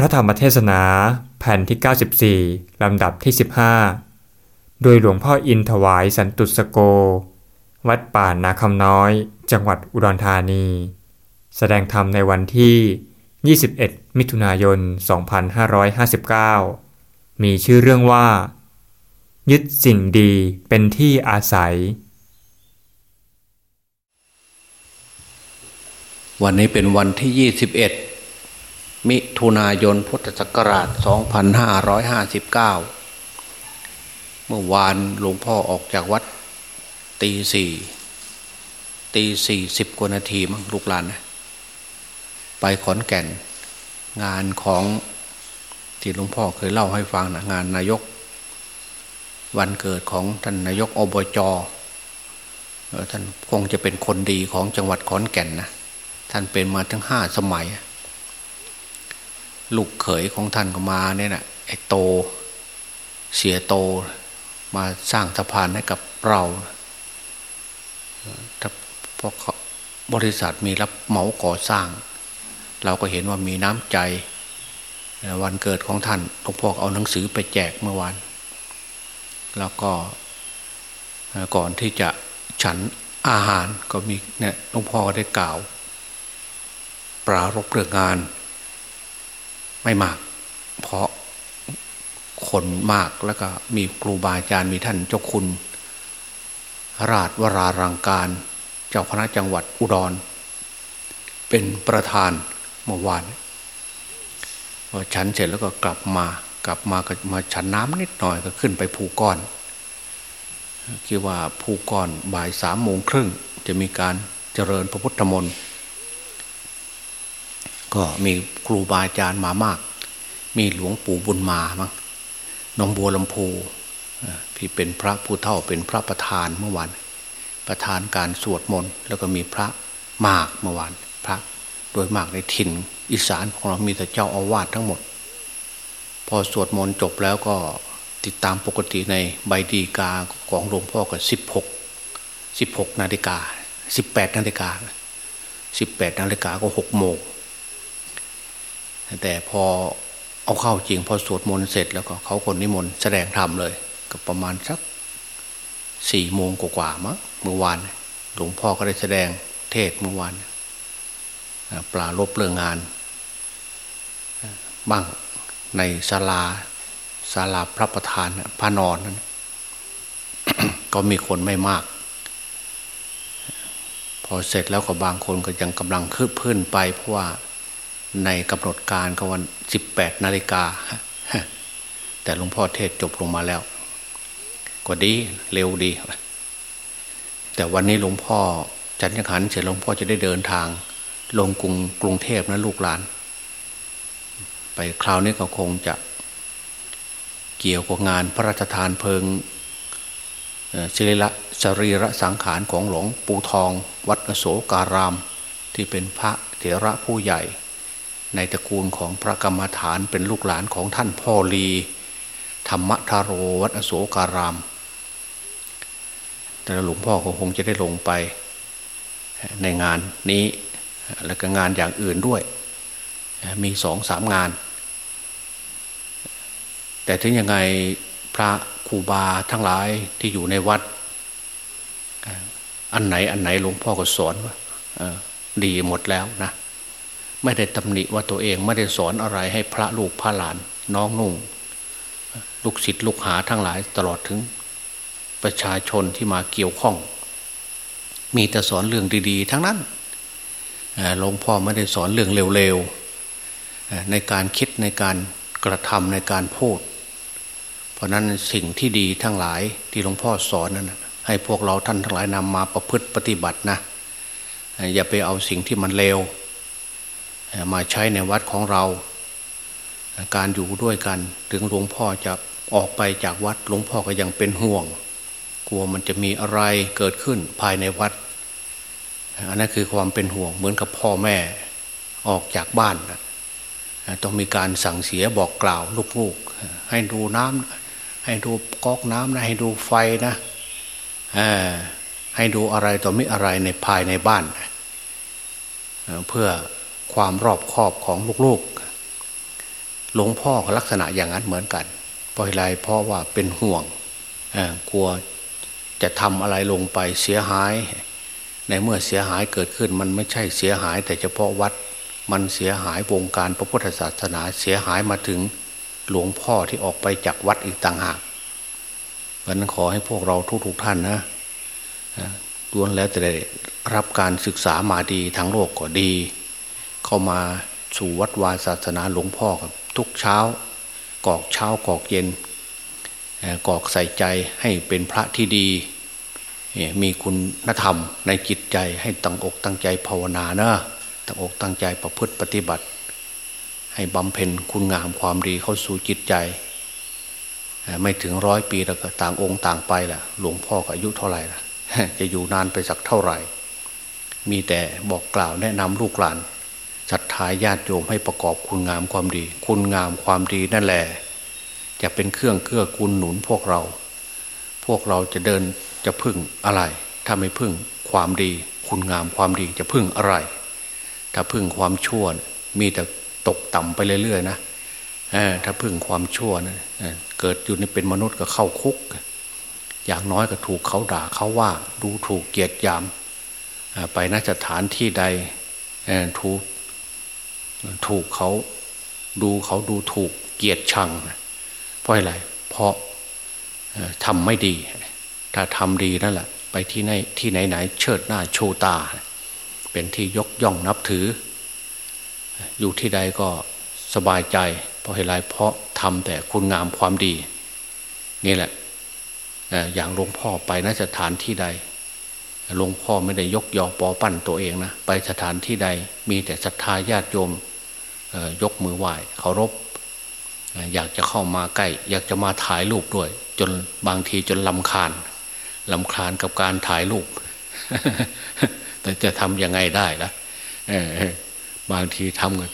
พระธรรมเทศนาแผ่นที่ 94 ลำดับที่ 15 โดยหลวงพ่ออินถวายสันตุสโก วัดป่านาคำน้อย จังหวัดอุดรธานี แสดงธรรมในวันที่ 21 มิถุนายน 2559 มีชื่อเรื่องว่า ยึดสิ่งดีเป็นที่อาศัย วันนี้เป็นวันที่ 21 มิถุนายนพุทธศักราช 2559 เมื่อวานหลวงพ่อออกจากวัดตีสี่ตีสี่สิบกว่านาทีมั้งลูกหลานนะไปขอนแก่น งานของที่หลวงพ่อเคยเล่าให้ฟังนะงานนายก วันเกิดของท่านนายกอบจท่านคงจะเป็นคนดีของจังหวัดขอนแก่นนะท่านเป็นมาทั้งห้าสมัย ลูกเขยของท่านก็มาเนี่ยนะไอ้โต เสียโตมาสร้างสะพานให้กับเราถ้าพวกบริษัทมีรับเหมาก่อสร้าง เราก็เห็นว่ามีน้ำใจ วันเกิดของท่านหลวงพ่อเอาหนังสือไปแจกเมื่อวานแล้วก็ก่อนที่จะฉันอาหารก็มีเนี่ยหลวงพ่อได้กล่าว ปรารบเรื่องงาน ไม่มาก เพราะคนมากแล้วก็มีครูบาอาจารย์มีท่านเจ้าคุณ ราชวรารังการ เจ้าคณะจังหวัดอุดร เป็นประธานเมื่อวานพอฉันเสร็จแล้วก็กลับมากลับมาก็มาฉันน้ำนิดหน่อยก็ขึ้นไปภูก้อนคิดว่าภูก้อนบ่ายสามโมงครึ่งจะมีการเจริญพระพุทธมนต์ ก็มีครูบาอาจารย์มามาก มีหลวงปู่บุญมามั้งน้องบัวลำพูพี่เป็นพระผู้เท่าเป็นพระประธานเมื่อวานประธานการสวดมนต์แล้วก็มีพระมากเมื่อวานพระโดยมากในถิ่นอีสานของเรามีแต่เจ้าอาวาสทั้งหมด พอสวดมนต์จบแล้วก็ติดตามปกติในใบดีกาของหลวงพ่อก็สิบหกสิบหกนาฬิกาสิบแปดนาฬิกาสิบแปดนาฬิกาก็หกโมง แต่พอเอาเข้าจริงพอสวดมนต์เสร็จแล้วก็เขาคนนิมนต์แสดงธรรมเลย ก็ประมาณสักสี่โมงกว่าๆมั้งเมื่อวานหลวงพ่อก็ได้แสดงเทศเมื่อวานปลาลบเรื่องงานบ้างในศาลาศาลาพระประธานพระนอนนั้นก็มีคนไม่มาก พอเสร็จแล้วก็บางคนก็ยังกำลังคืบพื้นไปเพราะว่า ในกำหนดการก็วันสิบแปดนาฬิกาแต่หลวงพ่อเทศจบลงมาแล้ว ก็ดีเร็วดี แต่วันนี้หลวงพ่อจันทร์ขันเสร็จหลวงพ่อจะได้เดินทาง ลงกรุงกรุงเทพนะลูกหลาน ไปคราวนี้ก็คงจะ เกี่ยวกับงานพระราชทานเพลิงศิริละสรีระสังขารของหลวงปู่ทอง วัดโสการาม ที่เป็นพระเถระผู้ใหญ่ ในตระกูลของพระกรรมฐานเป็นลูกหลานของท่านพ่อลี ธรรมทาโรวัดอโสการาม แต่หลวงพ่อคงจะได้ลงไปในงานนี้ แล้วก็งานอย่างอื่นด้วย มีสองสามงาน แต่ถึงยังไงพระครูบาทั้งหลายที่อยู่ในวัด อันไหนอันไหนหลวงพ่อก็สอนว่าดีหมดแล้วนะ ไม่ได้ตำหนิว่าตัวเองไม่ได้สอนอะไรให้พระลูกพระหลานน้องนุ่ง ลูกศิษย์ลูกหาทั้งหลายตลอดถึงประชาชนที่มาเกี่ยวข้อง มีแต่สอนเรื่องดี ๆ ทั้งนั้นหลวงพ่อไม่ได้สอนเรื่องเร็วๆในการคิดในการกระทำในการพูด เพราะนั้นสิ่งที่ดีทั้งหลายที่หลวงพ่อสอนนั้นให้พวกเราท่านทั้งหลายนำมาประพฤติปฏิบัตินะอย่าไปเอาสิ่งที่มันเลว มาใช้ในวัดของเรา การอยู่ด้วยกัน ถึงหลวงพ่อจะออกไปจากวัดหลวงพ่อก็ยังเป็นห่วง กลัวมันจะมีอะไรเกิดขึ้นภายในวัด อันนั้นคือความเป็นห่วงเหมือนกับพ่อแม่ออกจากบ้านต้องมีการสั่งเสียบอกกล่าวลูกๆให้ดูน้ำให้ดูก๊อกน้ำนะให้ดูไฟนะให้ดูอะไรต่อมิอะไรในภายในบ้าน เพื่อ ความรอบคอบของลูกๆ หลวงพ่อลักษณะอย่างนั้นเหมือนกันเพราะอะไรเพราะว่าเป็นห่วงกลัวจะทำอะไรลงไปเสียหาย ในเมื่อเสียหายเกิดขึ้นมันไม่ใช่เสียหาย แต่เฉพาะวัดมันเสียหายวงการพระพุทธศาสนาเสียหายมาถึงหลวงพ่อที่ออกไปจากวัดอีกต่างหากเพราะนั้นขอให้พวกเราทุกๆท่านนะล้วนแล้วแต่ได้รับการศึกษามาดีทางโลกก็ดี เข้ามาสู่วัดวาศาสนาหลวงพ่อกับ ทุกเช้ากอกเช้ากอกเย็นกอกใส่ใจให้เป็นพระที่ดี มีคุณธรรมในจิตใจให้ตั้งอกตั้งใจภาวนาเนะตั้งอกตั้งใจประพฤติปฏิบัติ ให้บำเพ็ญคุณงามความดีเข้าสู่จิตใจ ไม่ถึงร้อยปีแล้วก็ต่างองค์ต่างไปล่ะหลวงพ่อก็อายุเท่าไหร่ล่ะจะอยู่นานไปสักเท่าไหร่ มีแต่บอกกล่าวแนะนำลูกหลาน ศรัทธาญาติโยมให้ประกอบคุณงามความดี คุณงามความดีนั่นแหละจะเป็นเครื่องเกื้อกูลหนุนพวกเรา พวกเราจะเดินจะพึ่งอะไร ถ้าไม่พึ่งความดี คุณงามความดีจะพึ่งอะไร ถ้าพึ่งความชั่วมีแต่ตกต่ำไปเรื่อยๆนะถ้าพึ่งความชั่วนะเกิดอยู่ในเป็นมนุษย์ก็เข้าคุก อย่างน้อยก็ถูกเขาด่าเขาว่าดูถูกเกียดยามไปนสถานที่ใดถูก ถูกเขาดูเขาดูถูกเกียดชัง เพราะอะไร เพราะทำไม่ดี ถ้าทำดีนั่นแหละไปที่ไหนที่ไหนไหนเชิดหน้าโชตา เป็นที่ยกย่องนับถือ อยู่ที่ใดก็สบายใจ เพราะอะไรเพราะทำแต่คุณงามความดี นี่แหละอย่างหลวงพ่อไปนสถานที่ใดหลวงพ่อไม่ได้ยกยอปอปั้นตัวเองนะ ไปสถานที่ใดมีแต่ศรัทธาญาติโยม ยกมือไหว้เคารพอยากจะเข้ามาใกล้ อยากจะมาถ่ายรูปด้วย จนบางทีจนลำคาญลำคาญกับการถ่ายรูป แต่จะทำยังไงได้ละบางทีทำกัน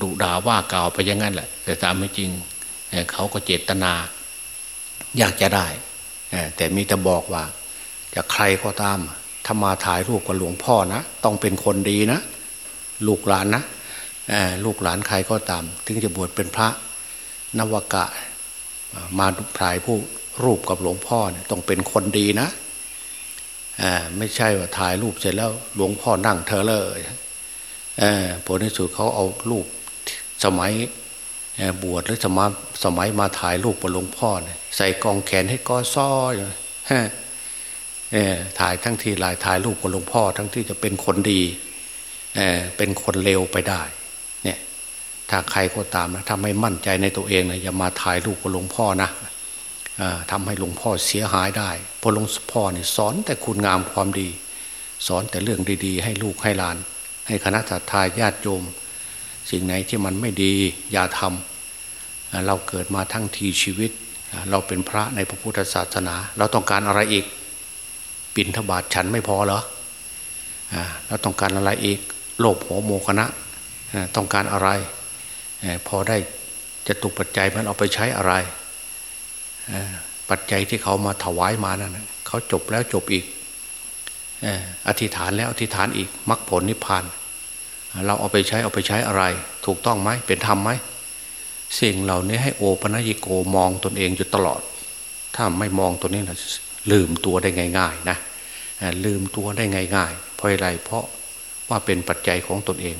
ดุด่าว่ากล่าวไปอย่างนั้นแหละ แต่ตามไม่จริงเขาก็เจตนา อยากจะได้แต่มีแต่บอกว่าจะใครก็ตามถ้ามาถ่ายรูปกับหลวงพ่อนะ ต้องเป็นคนดีนะ ลูกหลานนะ ลูกหลานใครก็ตาม ถึงจะบวชเป็นพระนวกะ มาถ่ายผู้รูปกับหลวงพ่อเนี่ยต้องเป็นคนดีนะไม่ใช่ว่าถ่ายรูปเสร็จแล้วหลวงพ่อนั่งเธอเลยผลในสุดเขาเอารูปสมัยบวชหรือสมัยสมัยมาถ่ายรูปกับหลวงพ่อเนี่ยใส่กองแขนให้ก้อซ้อถ่ายทั้งที่ลายถ่ายรูปกับหลวงพ่อ ทั้งที่จะเป็นคนดีเป็นคนเลวไปได้ ถ้าใครก็ตามนะถ้าไม่มั่นใจในตัวเองนะอย่ามาถ่ายรูปกับหลวงพ่อนะทำให้หลวงพ่อเสียหายได้เพราะหลวงพ่อเนี่ยสอนแต่คุณงามความดี สอนแต่เรื่องดีๆ ให้ลูกให้หลาน ให้คณะทาญาติโยม สิ่งไหนที่มันไม่ดีอย่าทำเราเกิดมาทั้งทีชีวิต เราเป็นพระในพระพุทธศาสนา เราต้องการอะไรอีกปินทบาทฉันไม่พอเหรอเราต้องการอะไรอีกโลภโหโมคณะต้องการอะไร พอได้จะตุปัจจัยมันเอาไปใช้อะไร ปัจจัยที่เขามาถวายมานั่นเขาจบแล้วจบอีกอธิษฐานแล้วอธิษฐานอีกมรรคผลนิพพาน เราเอาไปใช้เอาไปใช้อะไร ถูกต้องไหมเป็นธรรมไหมสิ่งเหล่านี้ให้โอปัญญิโกมองตนเองอยู่ตลอด ถ้าไม่มองตัวนี้นะลืมตัวได้ง่าย ๆ นะลืมตัวได้ง่าย ๆ เพราะอะไรเพราะว่าเป็นปัจจัยของตนเอง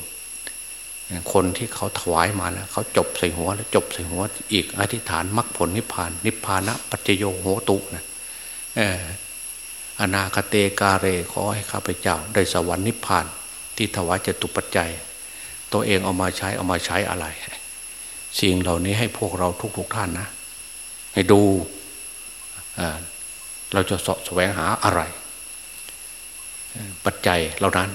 คนที่เขาถวายมาแล้วเขาจบใส่หัวแล้วจบใส่หัว อีกอธิษฐานมรรคผลนิพพาน นิพพานะปัจจโยโหตุนะอนาคเตกาเรขอให้ข้าพเจ้า ได้สวรรค์นิพพาน ที่ถวายจตุปัจจัย ตัวเองเอามาใช้เอามาใช้อะไร สิ่งเหล่านี้ให้พวกเราทุกๆทท่านนะ ให้ดูเราจะสะแสวงหาอะไร ปัจจัยเหล่านั้น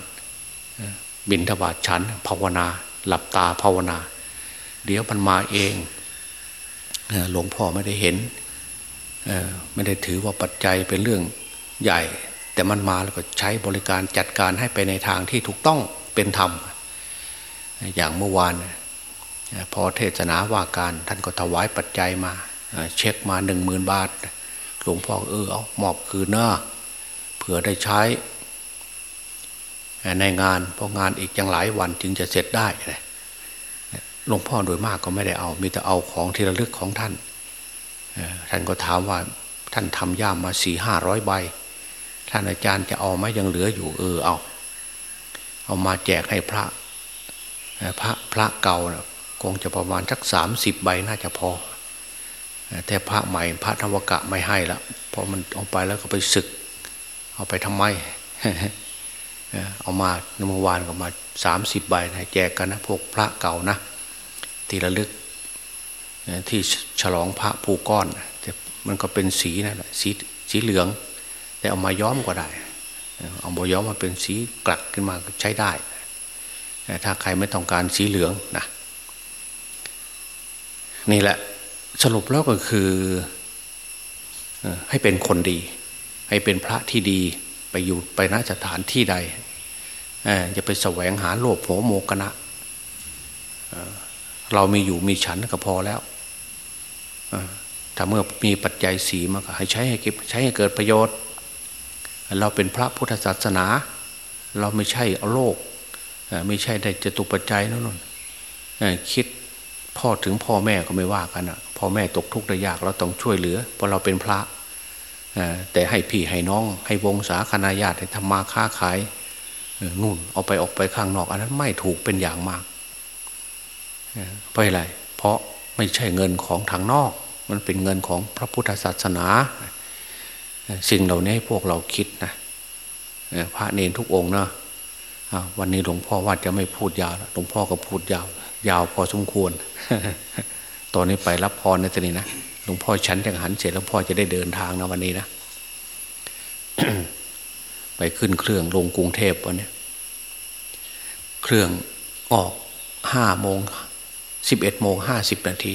บินทบาทฉันภาวนา หลับตาภาวนา เดี๋ยวมันมาเองหลวงพ่อไม่ได้เห็นไม่ได้ถือว่าปัจจัยเป็นเรื่องใหญ่ แต่มันมาแล้วก็ใช้บริการจัดการให้ไปในทางที่ถูกต้องเป็นธรรม อย่างเมื่อวานพอเทศนาว่าการท่านก็ถวายปัจจัยมา เช็คมาหนึ่งหมื่นบาท หลวงพ่อเออเอามอบคืนเนาะเผื่อได้ใช้ ในงานเพราะงานอีกยังหลายวันจึงจะเสร็จได้หลวงพ่อโดยมากก็ไม่ได้เอา มีแต่เอาของที่ระลึกของท่านท่านก็ถามว่าท่านทำย่ามมาสี่ห้าร้อยใบ ท่านอาจารย์จะเอาไหมยังเหลืออยู่เออเอา เอามาแจกให้พระ พระพระเก่านะคงจะประมาณสักสามสิบใบน่าจะพอ แต่พระใหม่พระธรรมกะไม่ให้ละเพราะมันเอาไปแล้วก็ไปศึก เอาไปทำไม เอามาเมื่อวานก็มาสามสิบใบนะแจกกันนะพวกพระเก่านะที่ระลึกที่ฉลองพระผูก้อนแต่มันก็เป็นสีนะั่นสีสีเหลือง แต่เอามาย้อมก็ได้ เอาบย้อมมาเป็นสีกลักขึ้นมาใช้ได้ถ้าใครไม่ต้องการสีเหลืองนะนี่แหละสรุปแล้วก็คือให้เป็นคนดี ให้เป็นพระที่ดี ไปอยู่ไปนสถานที่ใดจะไปแสวงหาโลภโหโมกนะเรามีอยู่มีฉันก็พอแล้วถ้าเมื่อมีปัจจัยสีมาก็ให้ใช้ให้เก็บใช้ให้เกิดประโยชน์ เราเป็นพระพุทธศาสนา เราไม่ใช่เอาโลกไม่ใช่ได้จตุปัจจัยนั่นนคิดพ่อถึงพ่อแม่ก็ไม่ว่ากันอะพ่อแม่ตกทุกข์ได้ยากเราต้องช่วยเหลือเพราะเราเป็นพระ แต่ให้พี่ให้น้อง ให้วงศาคณาญาติให้ทำมาค้าขายนู่นเอาไปออกไปข้างนอก อันนั้นไม่ถูกเป็นอย่างมากเพราะอะไรเพราะไม่ใช่เงินของทางนอก มันเป็นเงินของพระพุทธศาสนา สิ่งเหล่านี้ให้พวกเราคิดนะพระเนรทุกองค์นะวันนี้หลวงพ่อว่าจะไม่พูดยาวหลวงพ่อก็พูดยาว ยาวพอสมควร ตอนนี้ไปรับพรในตอนนี้นะ หลวงพ่อฉันจังหันเสร็จหลวงพ่อจะได้เดินทางนะวันนี้นะไปขึ้นเครื่องลงกรุงเทพวันนี้เครื่องออกห้าโมงสิบเอ็ดโมงห้าสิบนาที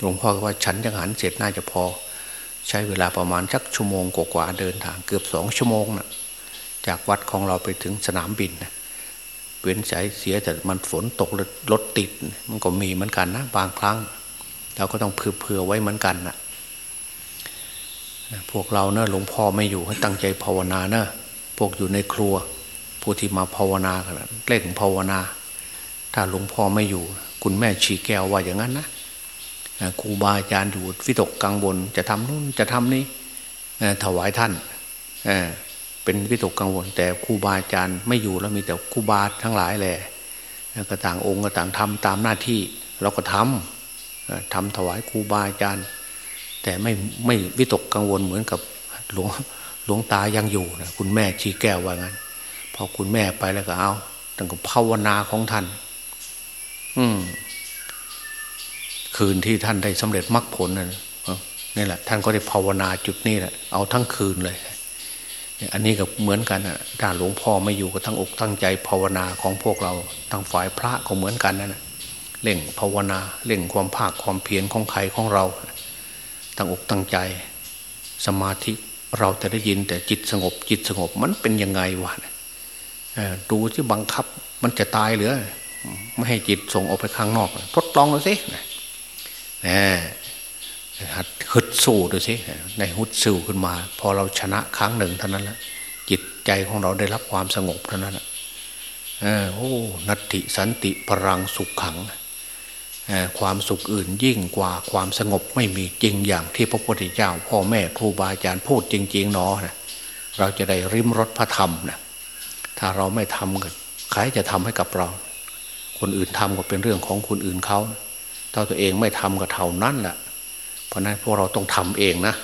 หลวงพ่อก็ว่าฉันจังหันเสร็จน่าจะพอ ใช้เวลาประมาณสักชั่วโมงกว่าเดินทางเกือบสองชั่วโมงนะจากวัดของเราไปถึงสนามบินนะเว้นสายเสียแต่มันฝนตกรถติด มันก็มีเหมือนกันนะบางครั้ง เราก็ต้องเผื่อไว้เหมือนกันนะพวกเราเนะหลวงพ่อไม่อยู่ให้ตั้งใจภาวนาเนะพวกอยู่ในครัว ผู้ที่มาภาวนากันเล่นภาวนา ถ้าหลวงพ่อไม่อยู่ คุณแม่ชีแก้วว่าอย่างนั้นนะครูบาอาจารย์อยู่วิตกกังวลจะทำนู่นจะทำนี่ถวายท่านเป็นวิตกกังวล แต่ครูบาอาจารย์ไม่อยู่แล้วมีแต่ครูบาทั้งหลายแหละก็ต่างองค์ก็ต่างทำตามหน้าที่เราก็ทำ ทำถวายครูบาอาจารย์ แต่ไม่ไม่วิตกกังวลเหมือนกับหลวงหลวงตายังอยู่นะคุณแม่ชีแก้วว่างั้นพอคุณแม่ไปแล้วก็เอาตั้งแต่ภาวนาของท่าน อืมคืนที่ท่านได้สำเร็จมรรคผลนั่นนี่แหละ ท่านก็ได้ภาวนาจุดนี้แหละเอาทั้งคืนเลยอันนี้ก็เหมือนกันนะถ้าหลวงพ่อไม่อยู่ก็ทั้งอกตั้งใจภาวนาของพวกเราทางฝ่ายพระก็เหมือนกันนั่นนะ เล่งภาวนาเล่งความภาคความเพียรของใครของเราตั้งอกตั้งใจ สมาธิเราจะได้ยินแต่จิตสงบ จิตสงบมันเป็นยังไงวะดูที่บังคับมันจะตายหรือไม่ให้จิตส่งออกไปข้างนอก ทดลองดูสิหัดฮึดสู้ดูสิในฮึดสู้ขึ้นมา พอเราชนะครั้งหนึ่งเท่านั้นแหละจิตใจของเราได้รับความสงบเท่านั้นเออโอ้ นัตติสันติพลังสุขขัง ความสุขอื่นยิ่งกว่าความสงบไม่มีจริงอย่างที่พระพุทธเจ้า พ่อแม่ครูบาอาจารย์พูดจริงๆเนาะนะเราจะได้ริมรถพระธรรมนะถ้าเราไม่ทำกันใครจะทำให้กับเรา คนอื่นทำก็เป็นเรื่องของคนอื่นเขาถ้าตัวเองไม่ทำก็เท่านั้นแหละเพราะนั้นพวกเราต้องทำเองนะ